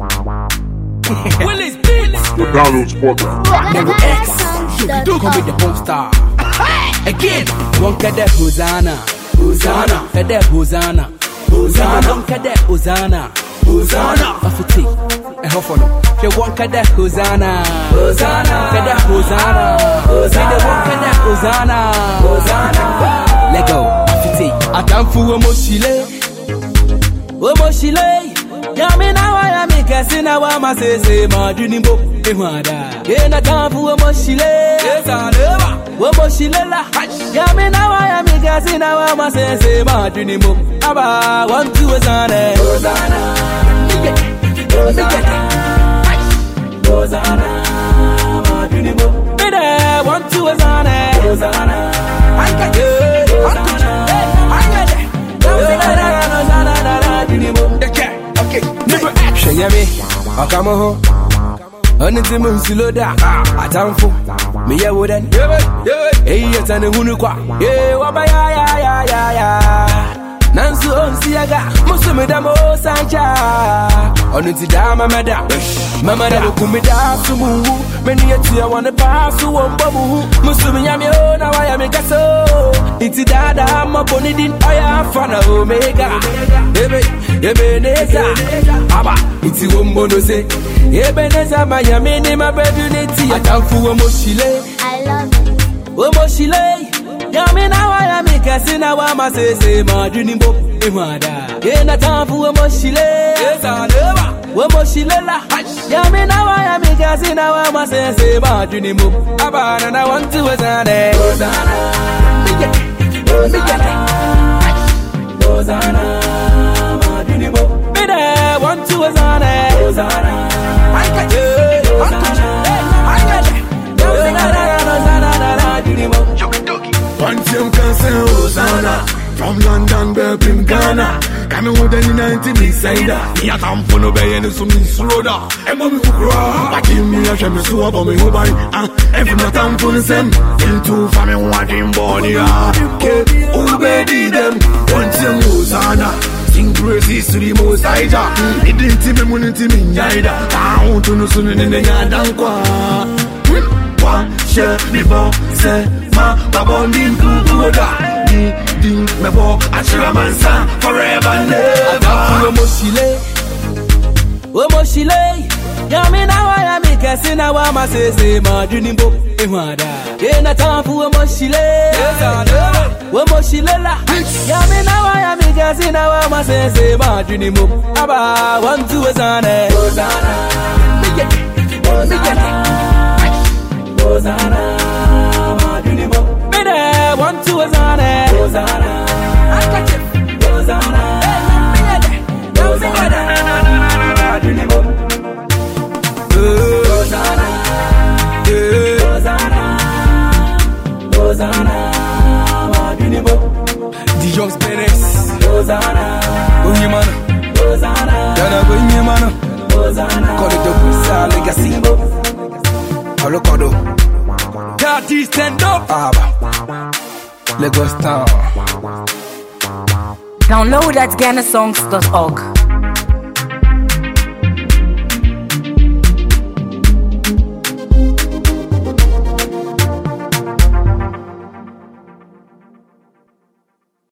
Willis Beats. The download spot. Never X. You do come with the home star. Again, one cadet Hosanna. Hosanna. Cadet Hosanna. Hosanna. One cadet Hosanna. Hosanna. Afiti. And eh, Hofono. She one cadet Hosanna. Hosanna. Cadet Hosanna. Hosanna. One cadet Hosanna. Hosanna. Let go. Afiti. Atamfu Omoshile. Omoshile. Yami na wa yami kesi na wa masese maduni mbo ehwada. Yena tamfu Omoshile. Yes, I never. Omoshile la. Yami na wa yami kesi na wa masese maduni mbo. Aba one two Hosanna. Hosanna. Hosanna. Yemi, Akamoho, Oni ti mu si lo da atamfo me ye wo den eyi ye tani hunu kwa ye wa ba ya ya ya ya ya nansu on si aga musu mi da mo sancha onu ti da mama da mama da ku mi da su mu me ni ye ti wa ne pa su wo mbo mu ne din ɔyɛ afa na omega. Ebe ebeneza aba nti wo mbɔ no se. Ebeneza mayame ne mabɛdu ne ti atamfo wɔ mohyile I love it. Omoshile, yami na wa yami kesi na wa masese maduni mbo. Ehwada. Yena tamfu omoshile, yes I never. Omoshile la, yami na wa yami kesi na wa masese maduni mbo. Abana na want to Hosanna, Hosanna, Hosanna, to Hosanna, Hosanna, I got Hosanna, I got. One can say Hosanna From London, Birmingham, Ghana Kami wo deni na nti mi saida Ni atamfo no bɛyɛ ne so mi nsuro da Ɛmɔ mi kukura Bati mi ahwɛ mi so abɔ mi ho ban ɛfi mi atamfo no nsɛm Ntu fa mi ho adwen bɔne a Ke, wobɛdi dɛm One team Hosanna Sing praises to the most high Jah Idi nti mi mu ni nti mi nyai da Ahun no so ni ne ne nya dankwa wa hyɛ me bɔ sɛ ma babɔ ndi nkukuoda ni di mɛbɔ akyerɛ ma nsa forever Atamfu never omoshile omoshile yami na wa yami kesi na wa masese maduni mbo ehwada yena tamfu omoshile omoshile la. Yami na wa yami kesi na wa masese maduni mbo aba one two Hosanna Hosanna Hosanna Hosanna Hosanna. Onyemana Hosanna. Dana Onyemana Hosanna. Call it the Pusa Legacy. Olokodo Daddy stand up. Aba Lagos Town. Download at GhanaSongs.org.